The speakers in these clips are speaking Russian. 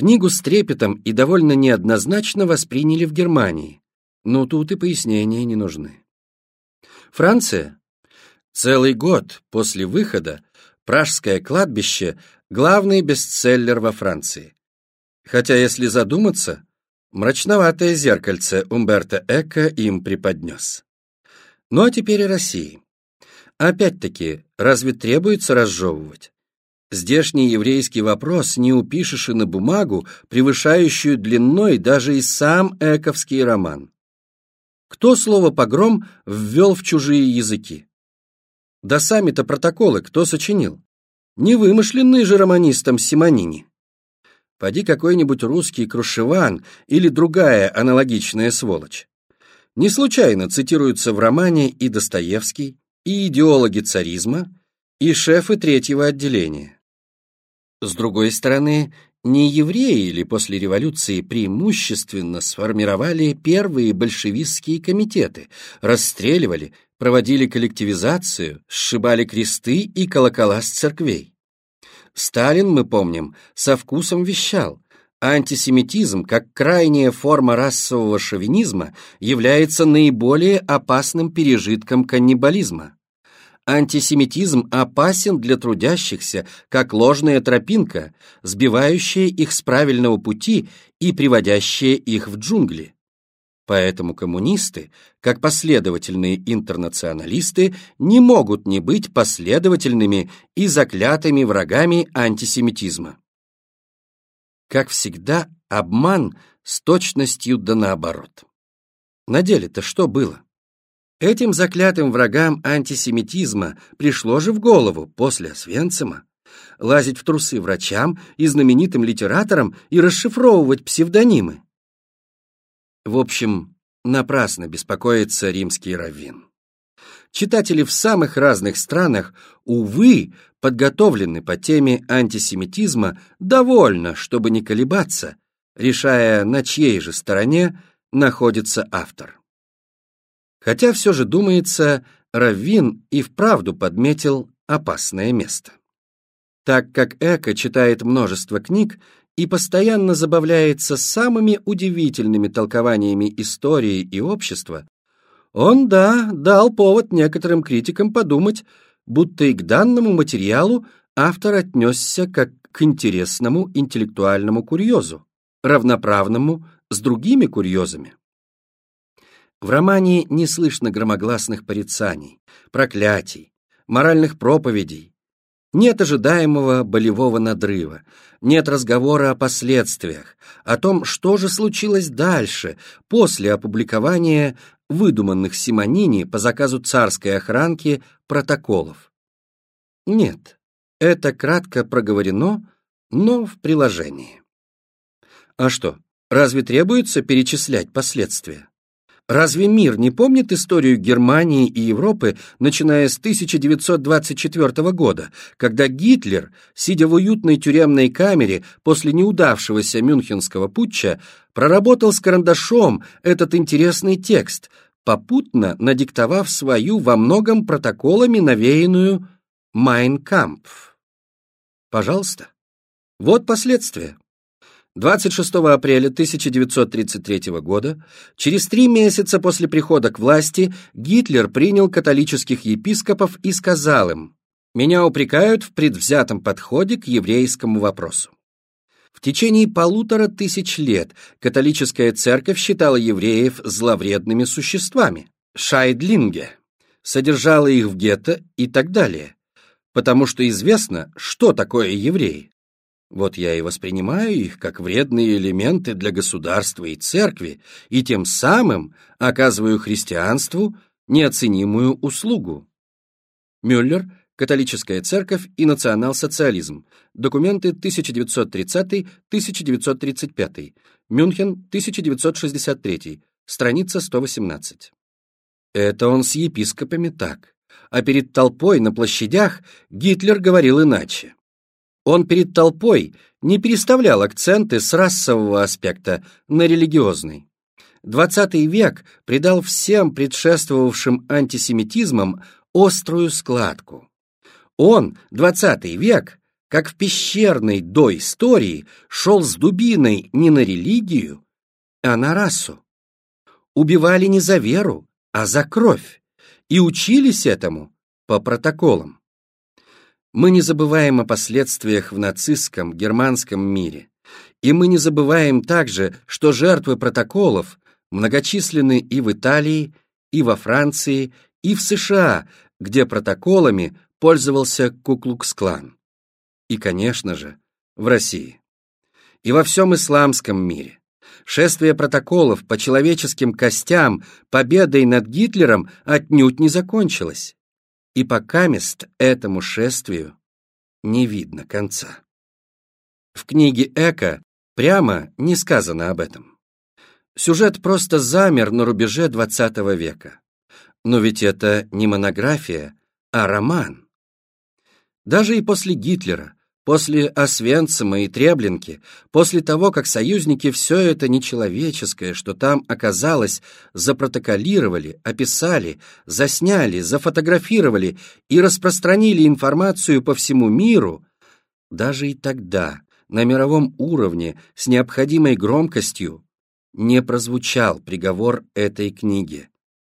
Книгу с трепетом и довольно неоднозначно восприняли в Германии, но тут и пояснения не нужны. Франция. Целый год после выхода «Пражское кладбище» — главный бестселлер во Франции. Хотя, если задуматься, мрачноватое зеркальце Умберто Эко им преподнес. Ну а теперь и России. Опять-таки, разве требуется разжевывать? Здешний еврейский вопрос не упишешь и на бумагу, превышающую длиной даже и сам эковский роман. Кто слово «погром» ввел в чужие языки? Да сами-то протоколы кто сочинил? Не вымышленные же романистом Симонини. Поди какой-нибудь русский крушеван или другая аналогичная сволочь. Не случайно цитируются в романе и Достоевский, и идеологи царизма, и шефы третьего отделения. С другой стороны, не евреи ли после революции преимущественно сформировали первые большевистские комитеты, расстреливали, проводили коллективизацию, сшибали кресты и колокола с церквей? Сталин, мы помним, со вкусом вещал, антисемитизм, как крайняя форма расового шовинизма, является наиболее опасным пережитком каннибализма антисемитизм опасен для трудящихся, как ложная тропинка, сбивающая их с правильного пути и приводящая их в джунгли. Поэтому коммунисты, как последовательные интернационалисты, не могут не быть последовательными и заклятыми врагами антисемитизма. Как всегда, обман с точностью да наоборот. На деле-то что было? Этим заклятым врагам антисемитизма пришло же в голову после Освенцима лазить в трусы врачам и знаменитым литераторам и расшифровывать псевдонимы. В общем, напрасно беспокоится римский раввин. Читатели в самых разных странах, увы, подготовлены по теме антисемитизма довольно, чтобы не колебаться, решая, на чьей же стороне находится автор. Хотя все же, думается, Раввин и вправду подметил опасное место. Так как Эко читает множество книг и постоянно забавляется самыми удивительными толкованиями истории и общества, он, да, дал повод некоторым критикам подумать, будто и к данному материалу автор отнесся как к интересному интеллектуальному курьезу, равноправному с другими курьезами. В романе не слышно громогласных порицаний, проклятий, моральных проповедей. Нет ожидаемого болевого надрыва, нет разговора о последствиях, о том, что же случилось дальше, после опубликования выдуманных Симонини по заказу царской охранки протоколов. Нет, это кратко проговорено, но в приложении. А что, разве требуется перечислять последствия? Разве мир не помнит историю Германии и Европы, начиная с 1924 года, когда Гитлер, сидя в уютной тюремной камере после неудавшегося мюнхенского путча, проработал с карандашом этот интересный текст, попутно надиктовав свою во многом протоколами навеянную «Майн Кампф». Пожалуйста. Вот последствия. 26 апреля 1933 года, через три месяца после прихода к власти, Гитлер принял католических епископов и сказал им «Меня упрекают в предвзятом подходе к еврейскому вопросу». В течение полутора тысяч лет католическая церковь считала евреев зловредными существами, шайдлинге, содержала их в гетто и так далее, потому что известно, что такое евреи. Вот я и воспринимаю их как вредные элементы для государства и церкви, и тем самым оказываю христианству неоценимую услугу. Мюллер, Католическая церковь и национал-социализм. Документы 1930-1935. Мюнхен, 1963. Страница 118. Это он с епископами так. А перед толпой на площадях Гитлер говорил иначе. Он перед толпой не переставлял акценты с расового аспекта на религиозный. XX век придал всем предшествовавшим антисемитизмам острую складку. Он, XX век, как в пещерной до истории шел с дубиной не на религию, а на расу. Убивали не за веру, а за кровь, и учились этому по протоколам. Мы не забываем о последствиях в нацистском германском мире, и мы не забываем также, что жертвы протоколов многочисленны и в Италии, и во Франции, и в США, где протоколами пользовался Куклукс-клан. И, конечно же, в России. И во всем исламском мире. Шествие протоколов по человеческим костям победой над Гитлером отнюдь не закончилось. И пока мест этому шествию не видно конца. В книге Эка прямо не сказано об этом. Сюжет просто замер на рубеже XX века. Но ведь это не монография, а роман. Даже и после Гитлера, после Освенцима и Треблинки, после того, как союзники все это нечеловеческое, что там оказалось, запротоколировали, описали, засняли, зафотографировали и распространили информацию по всему миру, даже и тогда, на мировом уровне, с необходимой громкостью, не прозвучал приговор этой книги,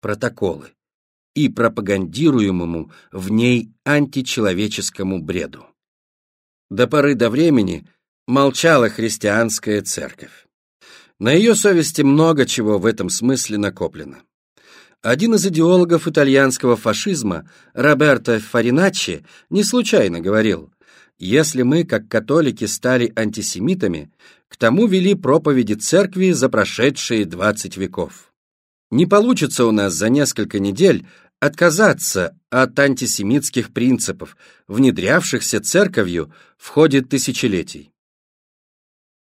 протоколы, и пропагандируемому в ней античеловеческому бреду. До поры до времени молчала христианская церковь. На ее совести много чего в этом смысле накоплено. Один из идеологов итальянского фашизма, Роберто Фариначчи, не случайно говорил, если мы, как католики, стали антисемитами, к тому вели проповеди церкви за прошедшие 20 веков. Не получится у нас за несколько недель отказаться от антисемитских принципов, внедрявшихся церковью в ходе тысячелетий.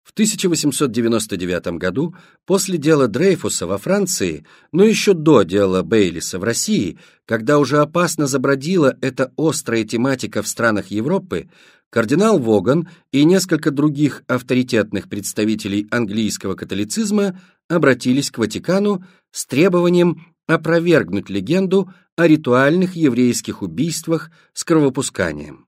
В 1899 году, после дела Дрейфуса во Франции, но еще до дела Бейлиса в России, когда уже опасно забродила эта острая тематика в странах Европы, кардинал Воган и несколько других авторитетных представителей английского католицизма обратились к Ватикану с требованием опровергнуть легенду о ритуальных еврейских убийствах с кровопусканием.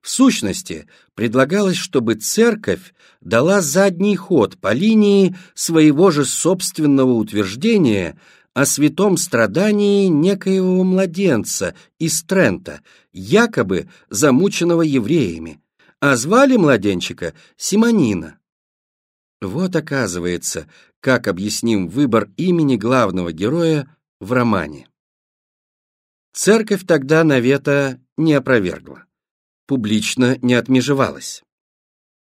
В сущности, предлагалось, чтобы церковь дала задний ход по линии своего же собственного утверждения о святом страдании некоего младенца из Трента, якобы замученного евреями, а звали младенчика Симонина. Вот оказывается, как объясним выбор имени главного героя в романе. Церковь тогда навета не опровергла, публично не отмежевалась.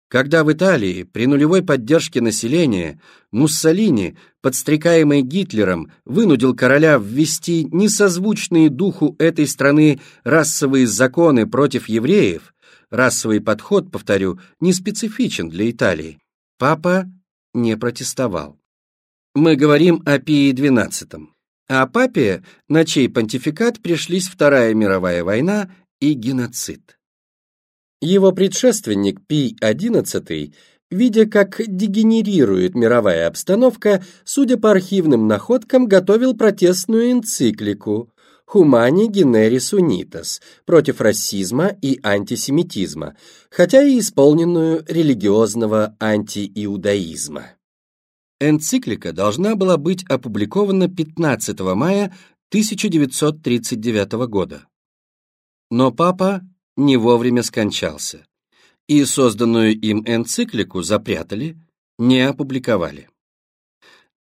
Когда в Италии при нулевой поддержке населения Муссолини, подстрекаемый Гитлером, вынудил короля ввести несозвучные духу этой страны расовые законы против евреев, расовый подход, повторю, не специфичен для Италии, папа не протестовал. Мы говорим о Пии XII, а папе, на чей понтификат пришлись Вторая мировая война и геноцид. Его предшественник Пий XI, видя, как дегенерирует мировая обстановка, судя по архивным находкам, готовил протестную энциклику «Humani Generis Unitas» против расизма и антисемитизма, хотя и исполненную религиозного антииудаизма. Энциклика должна была быть опубликована 15 мая 1939 года. Но папа не вовремя скончался, и созданную им энциклику запрятали, не опубликовали.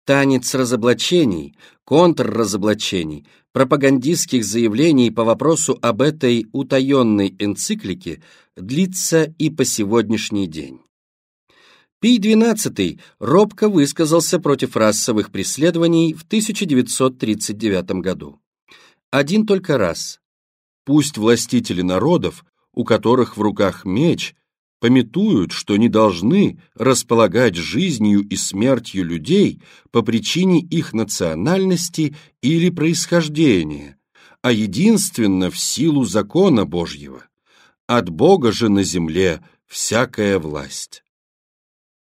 Танец разоблачений, контрразоблачений, пропагандистских заявлений по вопросу об этой утаенной энциклике длится и по сегодняшний день. Пий XII робко высказался против расовых преследований в 1939 году. Один только раз. Пусть властители народов, у которых в руках меч, пометуют, что не должны располагать жизнью и смертью людей по причине их национальности или происхождения, а единственно в силу закона Божьего. От Бога же на земле всякая власть.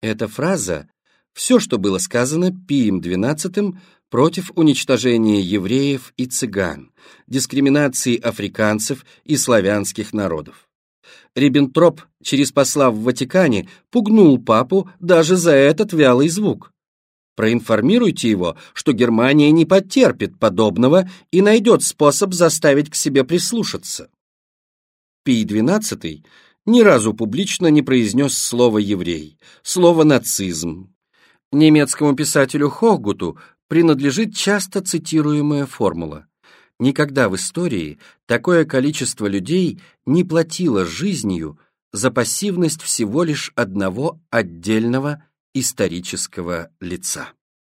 Эта фраза – все, что было сказано Пием XII против уничтожения евреев и цыган, дискриминации африканцев и славянских народов. Риббентроп через посла в Ватикане пугнул папу даже за этот вялый звук. Проинформируйте его, что Германия не потерпит подобного и найдет способ заставить к себе прислушаться. Пий XII ни разу публично не произнес слово «еврей», слово «нацизм». Немецкому писателю Хоггуту принадлежит часто цитируемая формула. Никогда в истории такое количество людей не платило жизнью за пассивность всего лишь одного отдельного исторического лица.